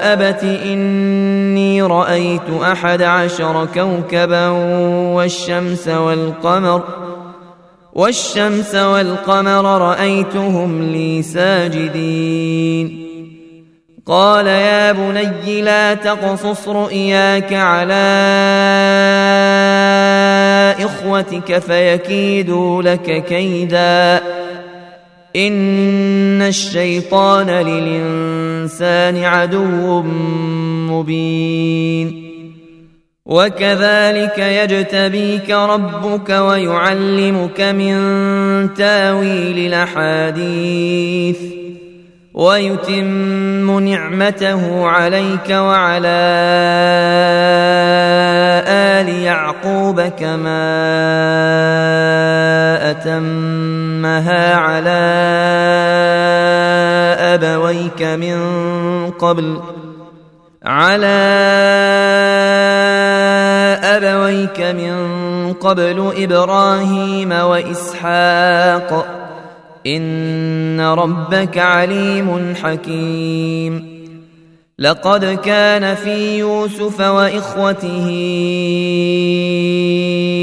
أبت إني رأيت أحد عشر كوكبا والشمس والقمر والشمس والقمر رأيتهم لي ساجدين. قال يا بني لا تقصص رؤياك على إخوتك فيكيدوا لك كيدا. ان الشيطان للانسان عدو مبين. وكذلك يجتبيك ربك ويعلمك من تاويل الاحاديث ويتم نعمته عليك وعلى ال يعقوب كما اتمها على ابويك من قبل على ابويك من قبل إبراهيم واسحاق ان ربك عليم حكيم. لقد كان في يوسف واخوته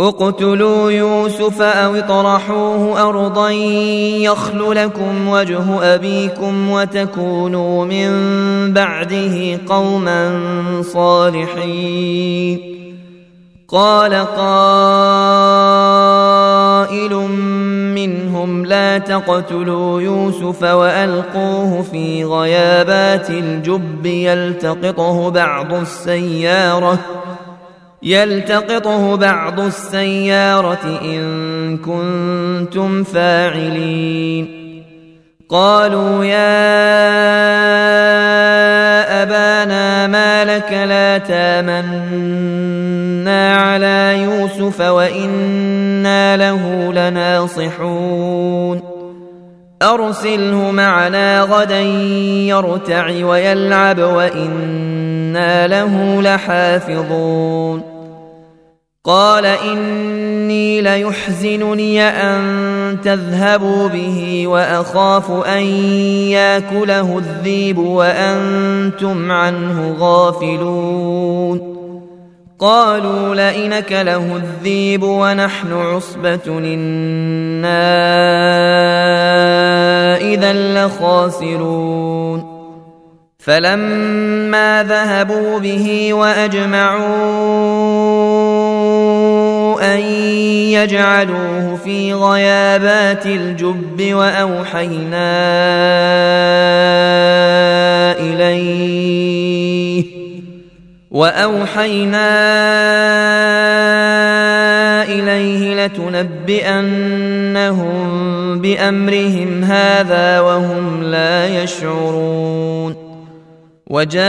اقتلوا يوسف أو اطرحوه أرضا يخل لكم وجه أبيكم وتكونوا من بعده قوما صالحين. قال قائل منهم لا تقتلوا يوسف وألقوه في غيابات الجب يلتقطه بعض السيارة يلتقطه بعض السيارة إن كنتم فاعلين. قالوا يا أبانا ما لك لا تامنا على يوسف وإنا له لناصحون. أرسله معنا غدا يرتع ويلعب وإنا له لحافظون. قال إني ليحزنني أن تذهبوا به وأخاف أن يأكله الذيب وأنتم عنه غافلون. قالوا لئنك له الذيب ونحن عصبة إنا إذا لخاسرون. فلما ذهبوا به وأجمعوا ان يجعلوه في غيابات الجب وأوحينا إليه وأوحينا إليه لتنبئنهم بأمرهم هذا وهم لا يشعرون وجاءوا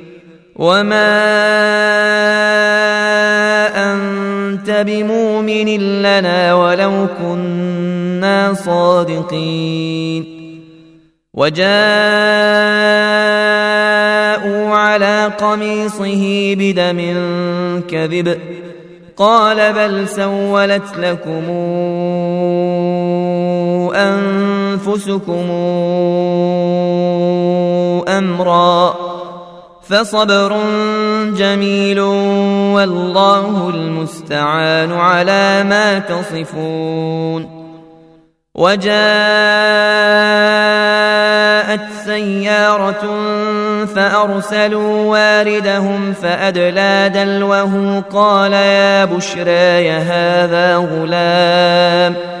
وما انت بمؤمن لنا ولو كنا صادقين وجاءوا على قميصه بدم كذب قال بل سولت لكم انفسكم امرا فصبر جميل والله المستعان على ما تصفون وجاءت سيارة فأرسلوا واردهم فأدلى دلوه قال يا بشرى هذا غلام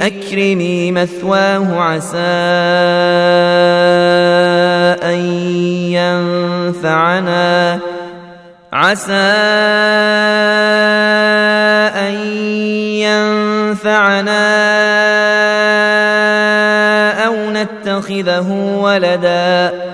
أكرمي مثواه عسى أن ينفعنا. عسى أن ينفعنا أو نتخذه ولدا.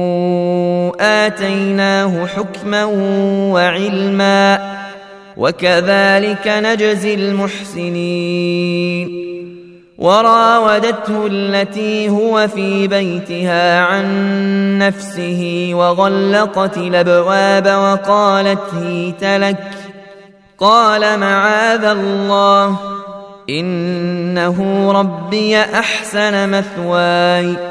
اتيناه حكما وعلما وكذلك نجزي المحسنين. وراودته التي هو في بيتها عن نفسه وغلقت الأبواب وقالت هيت لك. قال معاذ الله إنه ربي أحسن مثواي.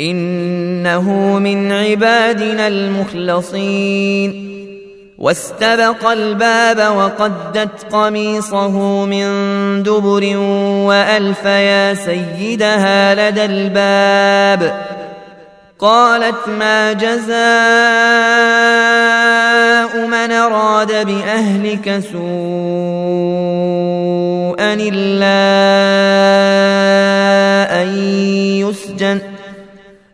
إنه من عبادنا المخلصين. واستبق الباب وقدت قميصه من دبر وألف يا سيدها لدى الباب. قالت ما جزاء من أراد بأهلك سوءا إلا أن يسجن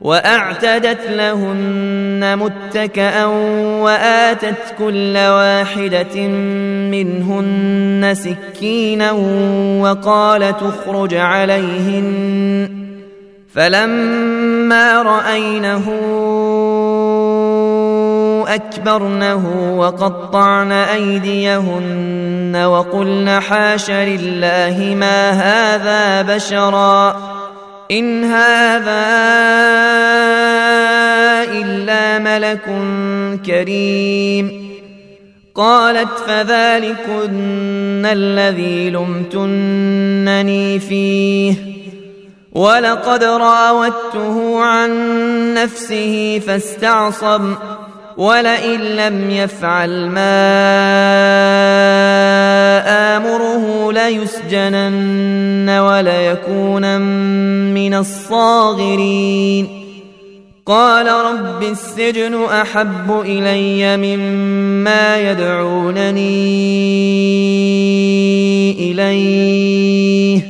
وأعتدت لهن متكئا وآتت كل واحدة منهن سكينا وقال تخرج عليهن. فلما رأينه أكبرنه وقطعن أيديهن وقلن حاش لله ما هذا بشرا. إن هذا إلا ملك كريم. قالت فذلكن الذي لمتنني فيه. ولقد راودته عن نفسه فاستعصم. ولئن لم يفعل ما آمره ليسجنن وليكون من الصاغرين. قال رب السجن أحب إلي مما يدعونني إليه.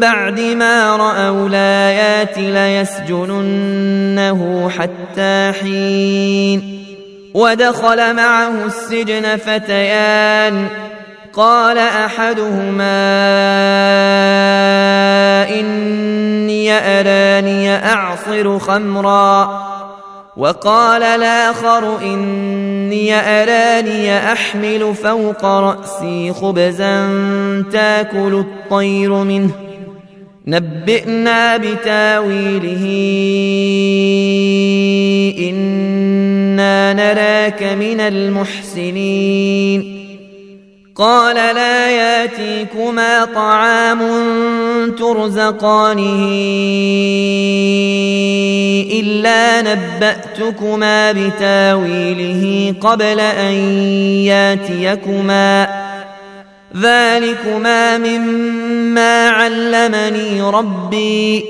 بعد ما رأوا الآيات ليسجننه حتى حين ودخل معه السجن فتيان. قال أحدهما إني أراني أعصر خمرا. وقال الآخر إني أراني أحمل فوق رأسي خبزا تاكل الطير منه. نبئنا بتاويله. إنا نراك من المحسنين. قال لا ياتيكما طعام ترزقانه إلا نبأتكما بتاويله قبل أن ياتيكما. ذلكما مما علمني ربي.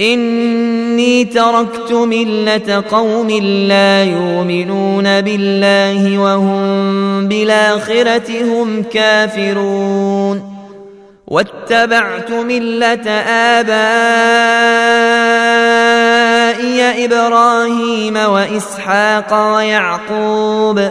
إني تركت ملة قوم لا يؤمنون بالله وهم بالآخرة هم كافرون. واتبعت ملة آبائي إبراهيم وإسحاق ويعقوب.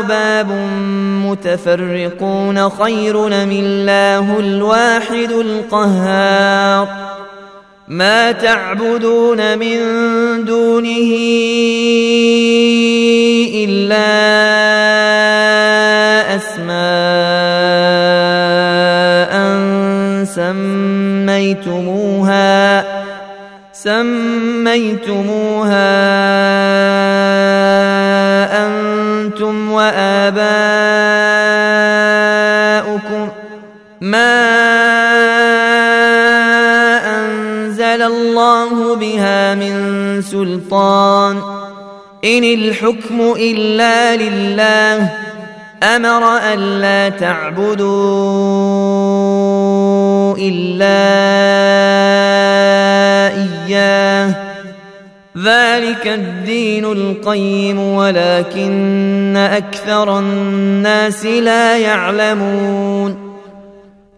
أرباب متفرقون خير من الله الواحد القهار ما تعبدون من دونه إلا أسماء سميتموها سميتموها أنتم وآباؤكم ما أنزل الله بها من سلطان إن الحكم إلا لله أمر ألا تعبدوا إلا إياه ذلك الدين القيم ولكن أكثر الناس لا يعلمون.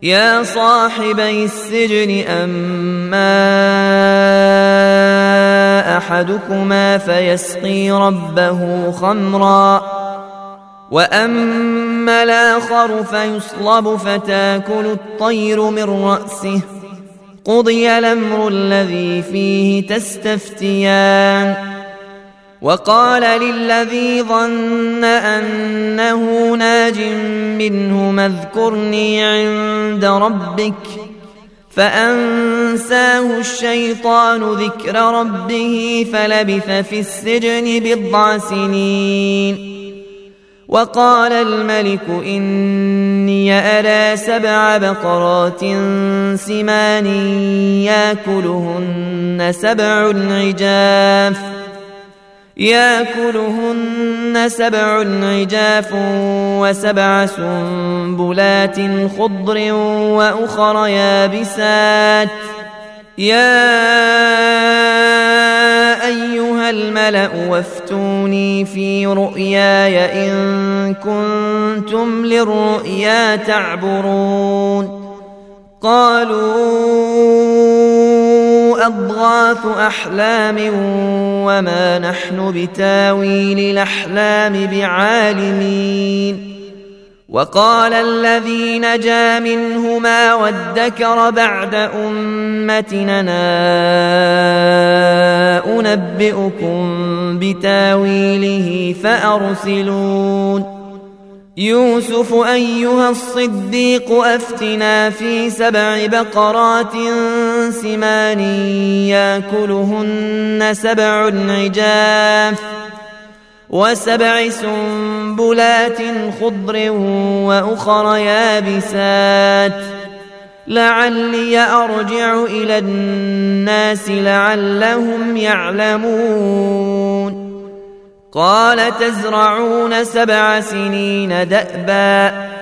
يا صاحبي السجن أما أحدكما فيسقي ربه خمرا وأما الآخر فيصلب فتاكل الطير من رأسه. قضي الامر الذي فيه تستفتيان وقال للذي ظن انه ناج منه اذكرني عند ربك فانساه الشيطان ذكر ربه فلبث في السجن بضع سنين وقال الملك إني أرى سبع بقرات سمان ياكلهن سبع عجاف ياكلهن سبع عجاف وسبع سنبلات خضر وأخر يابسات. يا أيها الملأ وافتوني في رؤياي إن كنتم للرؤيا تعبرون. قالوا أضغاث أحلام وما نحن بتاويل الأحلام بعالمين. وقال الذي نجا منهما وادكر بعد أمتنا أنبئكم بتاويله فأرسلون. يوسف أيها الصديق أفتنا في سبع بقرات سمان ياكلهن سبع عجاف. وسبع سنبلات خضر وأخر يابسات. لعلي أرجع إلى الناس لعلهم يعلمون. قال تزرعون سبع سنين دأبا.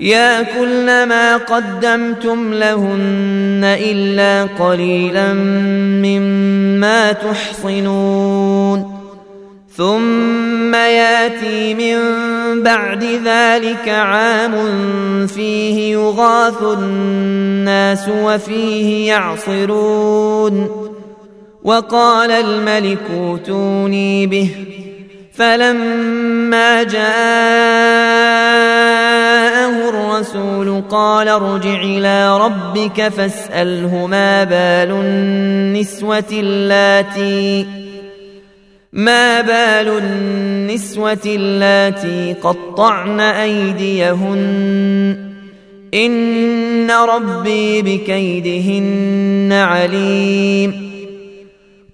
ياكلن ما قدمتم لهن إلا قليلا مما تحصنون. ثم ياتي من بعد ذلك عام فيه يغاث الناس وفيه يعصرون. وقال الملك اوتوني به. فلما جاءه الرسول قال ارجع إلى ربك فاسأله ما بال النسوة اللاتي ما بال النسوة اللاتي قطعن أيديهن. إن ربي بكيدهن عليم.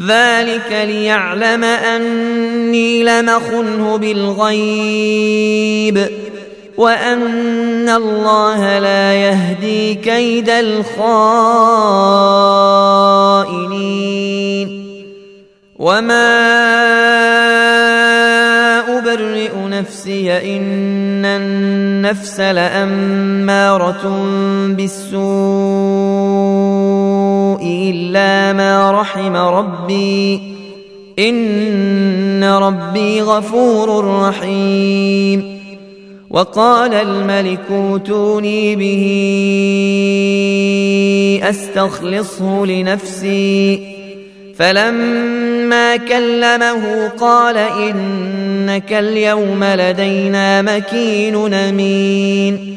ذلك ليعلم أني لمخنه بالغيب وأن الله لا يهدي كيد الخائنين وما أبرئ نفسي إن النفس لأمارة بالسوء إلا ما رحم ربي. إن ربي غفور رحيم. وقال الملك اوتوني به أستخلصه لنفسي. فلما كلمه قال إنك اليوم لدينا مكين أمين.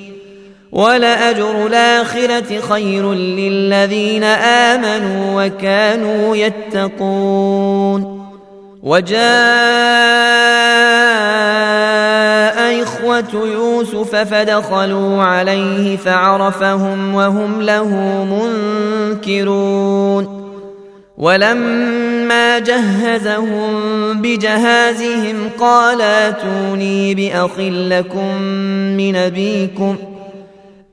ولأجر الآخرة خير للذين آمنوا وكانوا يتقون. وجاء إخوة يوسف فدخلوا عليه فعرفهم وهم له منكرون. ولما جهزهم بجهازهم قال آتوني بأخ لكم من أبيكم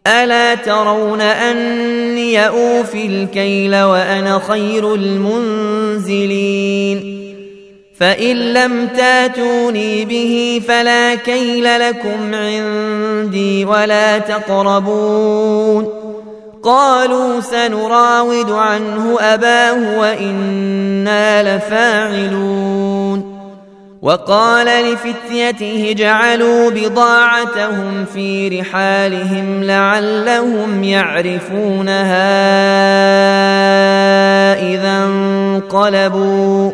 ألا ترون أني أوفي الكيل وأنا خير المنزلين فإن لم تاتوني به فلا كيل لكم عندي ولا تقربون قالوا سنراود عنه أباه وإنا لفاعلون وقال لفتيته اجعلوا بضاعتهم في رحالهم لعلهم يعرفونها إذا انقلبوا.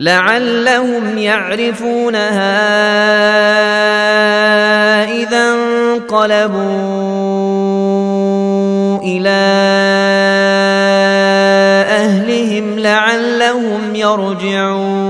لعلهم يعرفونها إذا انقلبوا إلى أهلهم لعلهم يرجعون.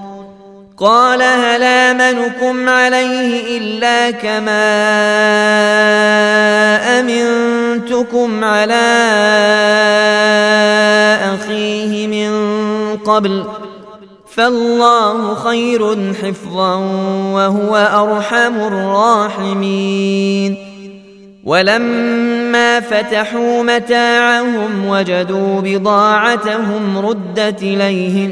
قال هل آمنكم عليه إلا كما أمنتكم على أخيه من قبل ۖ فالله خير حفظا وهو أرحم الراحمين ولما فتحوا متاعهم وجدوا بضاعتهم ردت إليهم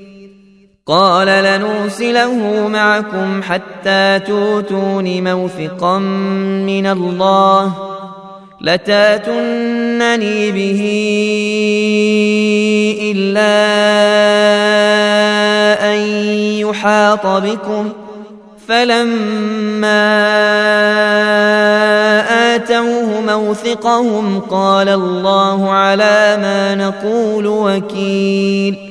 قال لنرسله معكم حتى توتون موثقا من الله لتاتونني به إلا أن يحاط بكم فلما آتوه موثقهم قال الله على ما نقول وكيل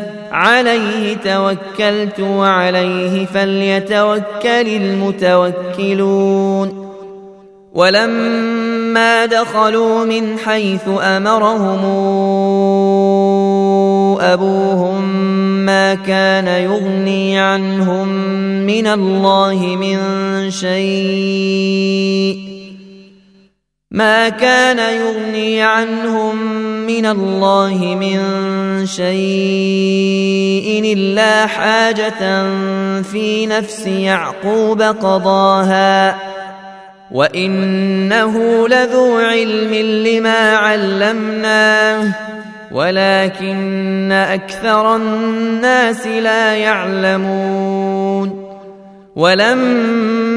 عليه توكلت وعليه فليتوكل المتوكلون. ولما دخلوا من حيث أمرهم أبوهم ما كان يغني عنهم من الله من شيء. ما كان يغني عنهم من الله من شيء إلا حاجة في نفس يعقوب قضاها وإنه لذو علم لما علمناه ولكن أكثر الناس لا يعلمون ولما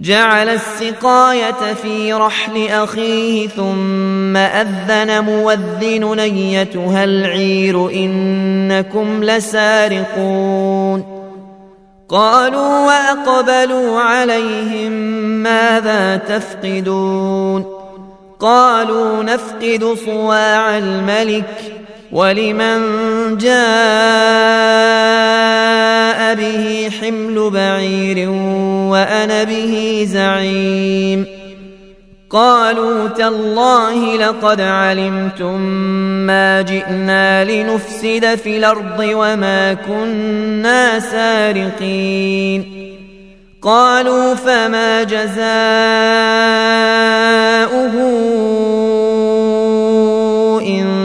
جعل السقاية في رحل أخيه ثم أذن مؤذن نيتها العير إنكم لسارقون. قالوا وأقبلوا عليهم ماذا تفقدون؟ قالوا نفقد صواع الملك ولمن جاء به حمل بعير وأنا به زعيم قالوا تالله لقد علمتم ما جئنا لنفسد في الأرض وما كنا سارقين قالوا فما جزاؤه إن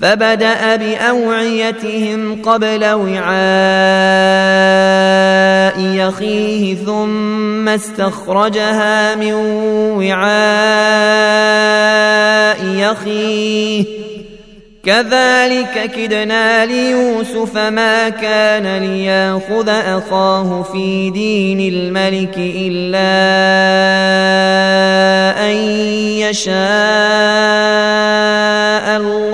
فبدأ بأوعيتهم قبل وعاء يخيه ثم استخرجها من وعاء يخيه. كذلك كدنا ليوسف ما كان ليأخذ أخاه في دين الملك إلا أن يشاء الله.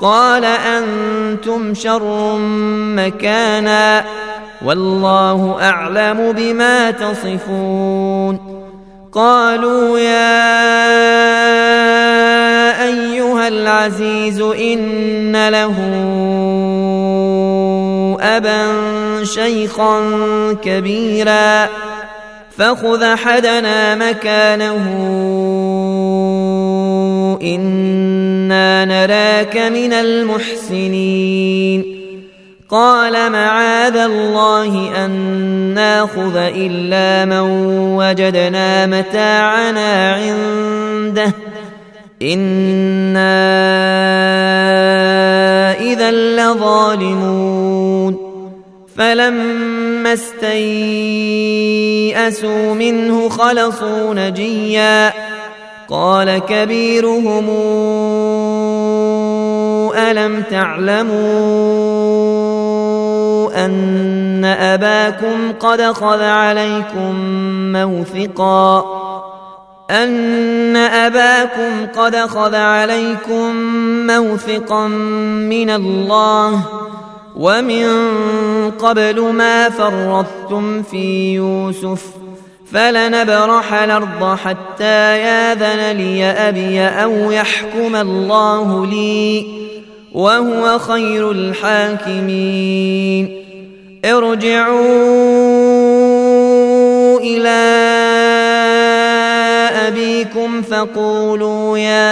قال أنتم شر مكانا والله أعلم بما تصفون. قالوا يا أيها العزيز إن له أبا شيخا كبيرا فخذ أحدنا مكانه. إنا نراك من المحسنين. قال معاذ الله أن ناخذ إلا من وجدنا متاعنا عنده. إنا إذا لظالمون. فلما استيئسوا منه خلصوا نجيا. قال كبيرهم ألم تعلموا أن أباكم قد خذ عليكم موثقا أن أباكم قد خذ عليكم موثقا من الله ومن قبل ما فرطتم في يوسف فلنبرح الأرض حتى ياذن لي أبي أو يحكم الله لي وهو خير الحاكمين. ارجعوا إلى أبيكم فقولوا يا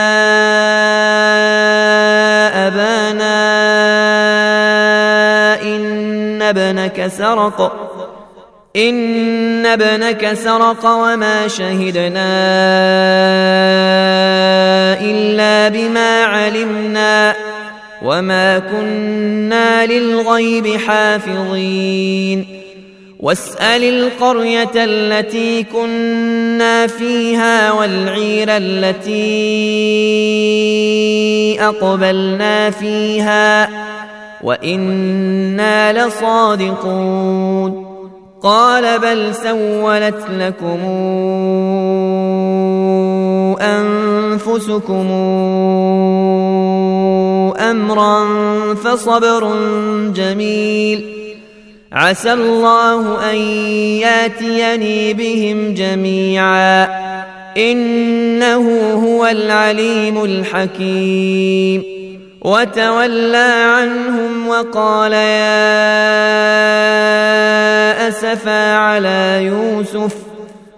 أبانا إن ابنك سرق. إن ابنك سرق وما شهدنا إلا بما علمنا. وما كنا للغيب حافظين واسال القريه التي كنا فيها والعير التي اقبلنا فيها وأنا لصادقون قال بل سولت لكم أنفسكم أمرا فصبر جميل. عسى الله أن ياتيني بهم جميعا. إنه هو العليم الحكيم. وتولى عنهم وقال يا أسفا على يوسف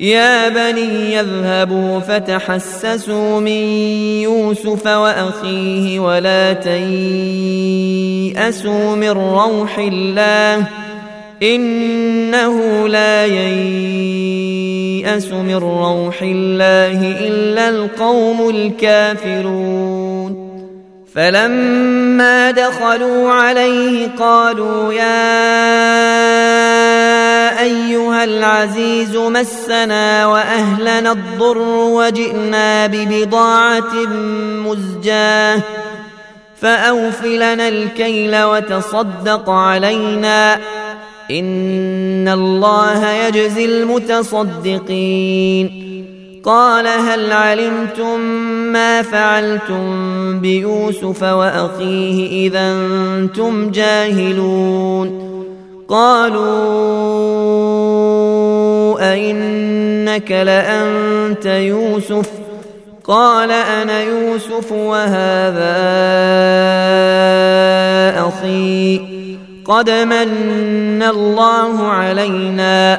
يا بني يذهبوا فتحسسوا من يوسف وأخيه ولا تيأسوا من روح الله إنه لا ييأس من روح الله إلا القوم الكافرون فلما دخلوا عليه قالوا يا أيها العزيز مسنا وأهلنا الضر وجئنا ببضاعة مزجاة فاوف لنا الكيل وتصدق علينا إن الله يجزي المتصدقين قال هل علمتم ما فعلتم بيوسف وأخيه إذا أنتم جاهلون؟ قالوا أئنك لأنت يوسف؟ قال أنا يوسف وهذا أخي. قد من الله علينا.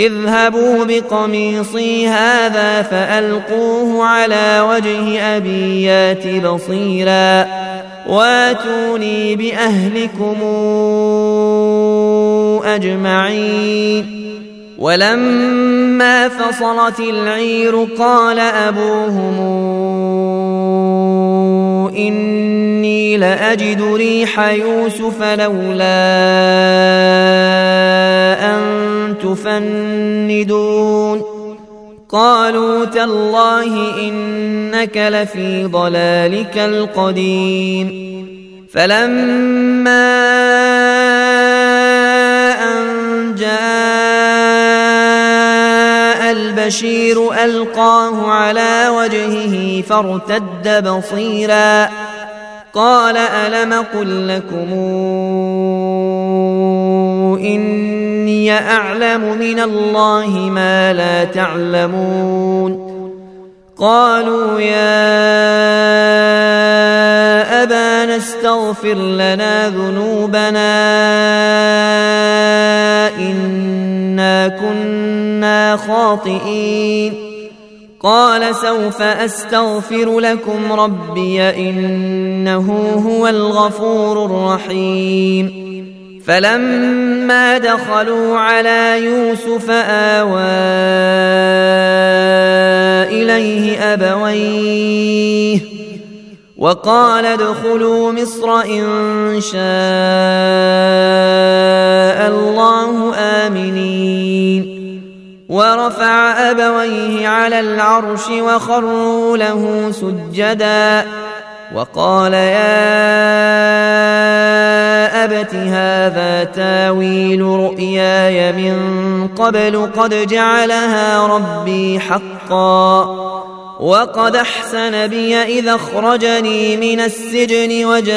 اذهبوا بقميصي هذا فألقوه على وجه أبي يات بصيرا. واتوني بأهلكم أجمعين. ولما فصلت العير قال أبوهم إني لأجد ريح يوسف لولا أن تفندون. قالوا تالله إنك لفي ضلالك القديم. فلما أن جاء البشير ألقاه على وجهه فارتد بصيرا قال ألم قل لكم إني أعلم من الله ما لا تعلمون قالوا يا أبانا استغفر لنا ذنوبنا إنا كنا خاطئين قال سوف أستغفر لكم ربي إنه هو الغفور الرحيم. فلما دخلوا على يوسف آوى إليه أبويه وقال ادخلوا مصر إن شاء الله آمنين. ورفع أبويه على العرش وخروا له سجدا. وقال يا أبت هذا تاويل رؤياي من قبل قد جعلها ربي حقا. وقد أحسن بي إذا أخرجني من السجن وجاء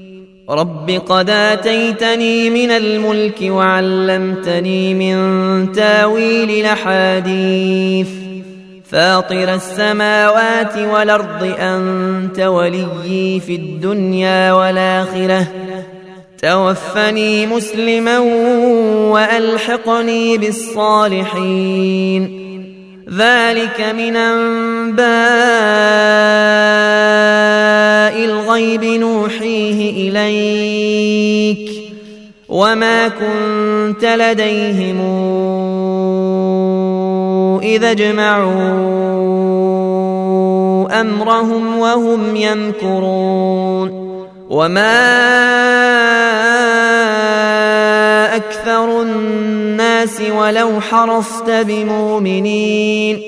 رب قد آتيتني من الملك وعلمتني من تاويل الأحاديث. فاطر السماوات والأرض أنت وليي في الدنيا والآخرة. توفني مسلما وألحقني بالصالحين. ذلك من أنباء الغيب نوحيه إليك وما كنت لديهم إذا أجمعوا أمرهم وهم يمكرون وما أكثر الناس ولو حرصت بمؤمنين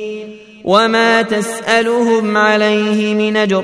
وما تسألهم عليه من أجر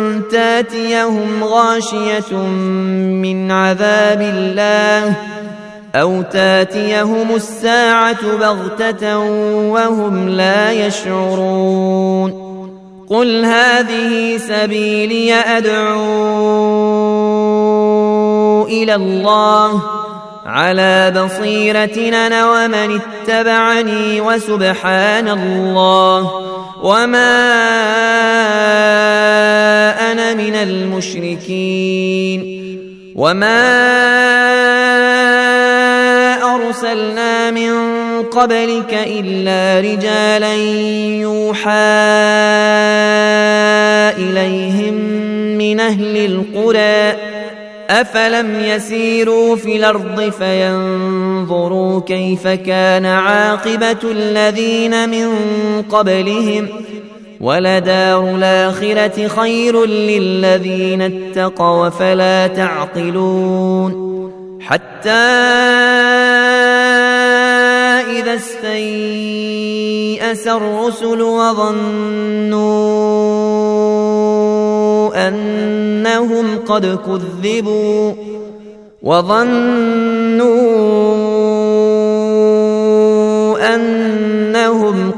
تاتيهم غاشية من عذاب الله أو تاتيهم الساعة بغتة وهم لا يشعرون. قل هذه سبيلي أدعو إلى الله على بصيرة أنا ومن اتبعني وسبحان الله وما أنا من المشركين. وما أرسلنا من قبلك إلا رجالا يوحى إليهم من أهل القرى أفلم يسيروا في الأرض فينظروا كيف كان عاقبة الذين من قبلهم ولدار الآخرة خير للذين اتقوا فلا تعقلون حتى إذا استيأس الرسل وظنوا أنهم قد كذبوا وظنوا أنهم